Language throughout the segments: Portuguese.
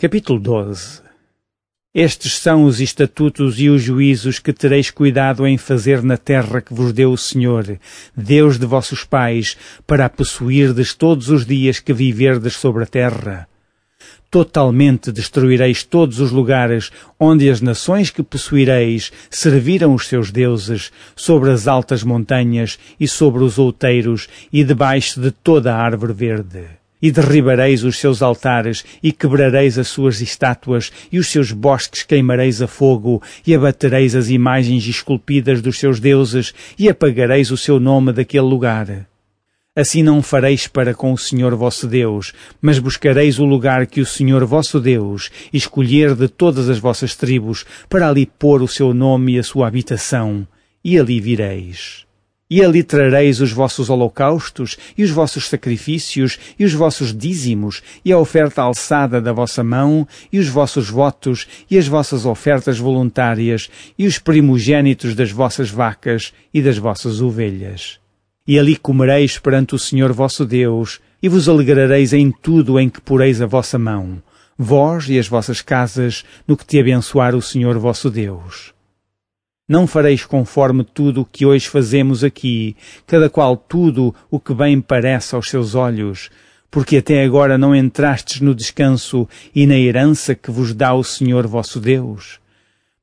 Capítulo 12 Estes são os estatutos e os juízos que tereis cuidado em fazer na terra que vos deu o Senhor, Deus de vossos pais, para a possuirdes todos os dias que viverdes sobre a terra. Totalmente destruireis todos os lugares onde as nações que possuireis serviram os seus deuses, sobre as altas montanhas e sobre os outeiros e debaixo de toda a árvore verde e derribareis os seus altares, e quebrareis as suas estátuas, e os seus bosques queimareis a fogo, e abatereis as imagens esculpidas dos seus deuses, e apagareis o seu nome daquele lugar. Assim não fareis para com o Senhor vosso Deus, mas buscareis o lugar que o Senhor vosso Deus escolher de todas as vossas tribos, para ali pôr o seu nome e a sua habitação, e ali vireis. E ali trareis os vossos holocaustos, e os vossos sacrifícios, e os vossos dízimos, e a oferta alçada da vossa mão, e os vossos votos, e as vossas ofertas voluntárias, e os primogênitos das vossas vacas e das vossas ovelhas. E ali comereis perante o Senhor vosso Deus, e vos alegrareis em tudo em que poreis a vossa mão, vós e as vossas casas, no que te abençoar o Senhor vosso Deus. Não fareis conforme tudo o que hoje fazemos aqui, cada qual tudo o que bem parece aos seus olhos, porque até agora não entrastes no descanso e na herança que vos dá o Senhor vosso Deus.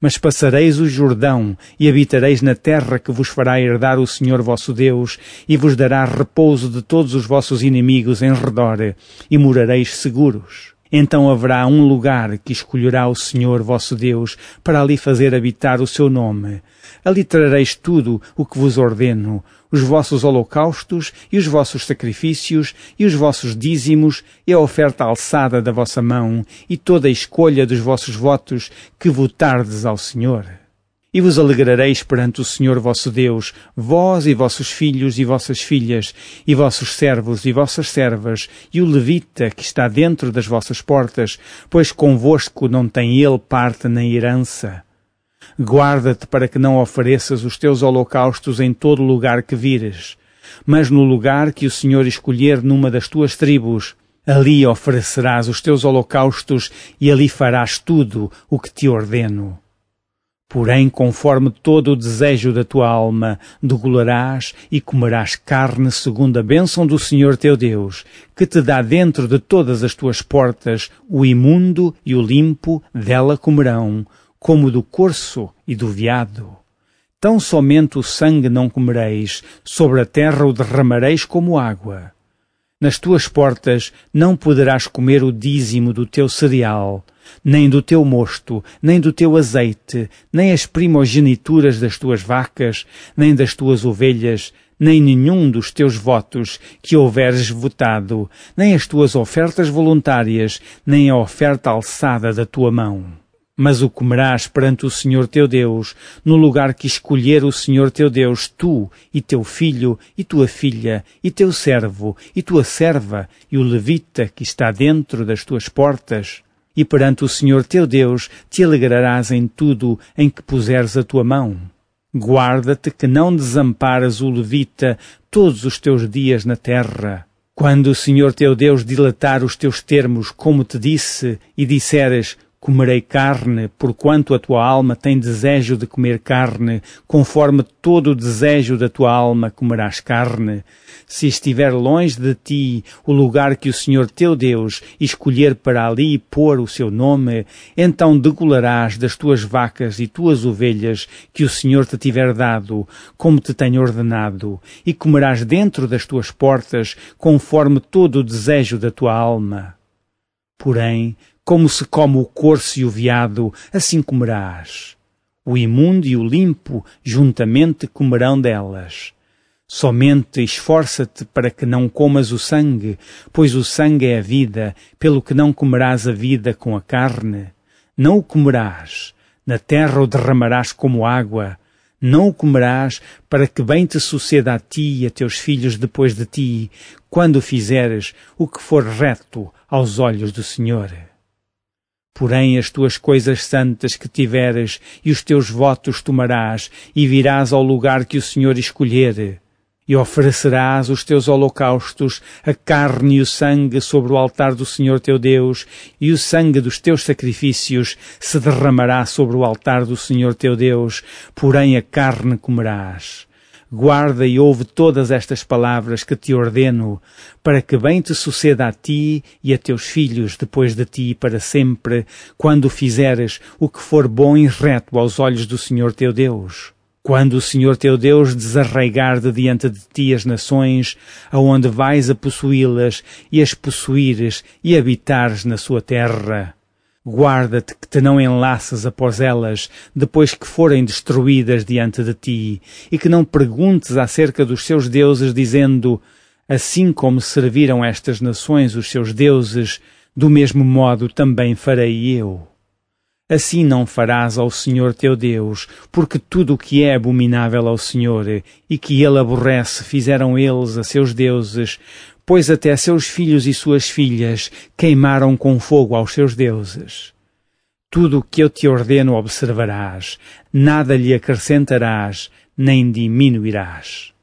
Mas passareis o Jordão e habitareis na terra que vos fará herdar o Senhor vosso Deus e vos dará repouso de todos os vossos inimigos em redor e morareis seguros. Então haverá um lugar que escolherá o Senhor vosso Deus para ali fazer habitar o seu nome. Ali trareis tudo o que vos ordeno, os vossos holocaustos e os vossos sacrifícios e os vossos dízimos e a oferta alçada da vossa mão e toda a escolha dos vossos votos que votardes ao Senhor e vos alegrareis perante o Senhor vosso Deus, vós e vossos filhos e vossas filhas, e vossos servos e vossas servas, e o levita que está dentro das vossas portas, pois convosco não tem ele parte na herança. Guarda-te para que não ofereças os teus holocaustos em todo lugar que vires, mas no lugar que o Senhor escolher numa das tuas tribos, ali oferecerás os teus holocaustos e ali farás tudo o que te ordeno. Porém, conforme todo o desejo da tua alma, degolarás e comerás carne segundo a bênção do Senhor teu Deus, que te dá dentro de todas as tuas portas o imundo e o limpo dela comerão, como do corso e do veado. Tão somente o sangue não comereis, sobre a terra o derramareis como água. Nas tuas portas não poderás comer o dízimo do teu cereal, nem do teu mosto, nem do teu azeite, nem as primogenituras das tuas vacas, nem das tuas ovelhas, nem nenhum dos teus votos que houveres votado, nem as tuas ofertas voluntárias, nem a oferta alçada da tua mão. Mas o comerás perante o Senhor teu Deus, no lugar que escolher o Senhor teu Deus, tu, e teu filho, e tua filha, e teu servo, e tua serva, e o levita que está dentro das tuas portas, e perante o Senhor teu Deus te alegrarás em tudo em que puseres a tua mão. Guarda-te que não desamparas o levita todos os teus dias na terra. Quando o Senhor teu Deus dilatar os teus termos, como te disse, e disseres, Comerei carne, porquanto a tua alma tem desejo de comer carne, conforme todo o desejo da tua alma comerás carne. Se estiver longe de ti o lugar que o Senhor teu Deus escolher para ali pôr o seu nome, então degolarás das tuas vacas e tuas ovelhas que o Senhor te tiver dado, como te tenho ordenado, e comerás dentro das tuas portas, conforme todo o desejo da tua alma. Porém, como se come o corso e o veado, assim comerás. O imundo e o limpo juntamente comerão delas. Somente esforça-te para que não comas o sangue, pois o sangue é a vida, pelo que não comerás a vida com a carne. Não o comerás, na terra o derramarás como água. Não o comerás para que bem te suceda a ti e a teus filhos depois de ti, quando fizeres o que for reto aos olhos do Senhor. Porém as tuas coisas santas que tiveres e os teus votos tomarás e virás ao lugar que o Senhor escolher. E oferecerás os teus holocaustos, a carne e o sangue sobre o altar do Senhor teu Deus, e o sangue dos teus sacrifícios se derramará sobre o altar do Senhor teu Deus, porém a carne comerás. Guarda e ouve todas estas palavras que te ordeno, para que bem te suceda a ti e a teus filhos depois de ti para sempre, quando fizeres o que for bom e reto aos olhos do Senhor teu Deus quando o Senhor teu Deus desarraigar de diante de ti as nações, aonde vais a possuí-las e as possuíres e habitares na sua terra. Guarda-te que te não enlaças após elas, depois que forem destruídas diante de ti, e que não perguntes acerca dos seus deuses, dizendo, assim como serviram estas nações os seus deuses, do mesmo modo também farei eu. Assim não farás ao Senhor teu Deus, porque tudo o que é abominável ao Senhor e que ele aborrece fizeram eles a seus deuses, pois até seus filhos e suas filhas queimaram com fogo aos seus deuses. Tudo o que eu te ordeno observarás, nada lhe acrescentarás, nem diminuirás.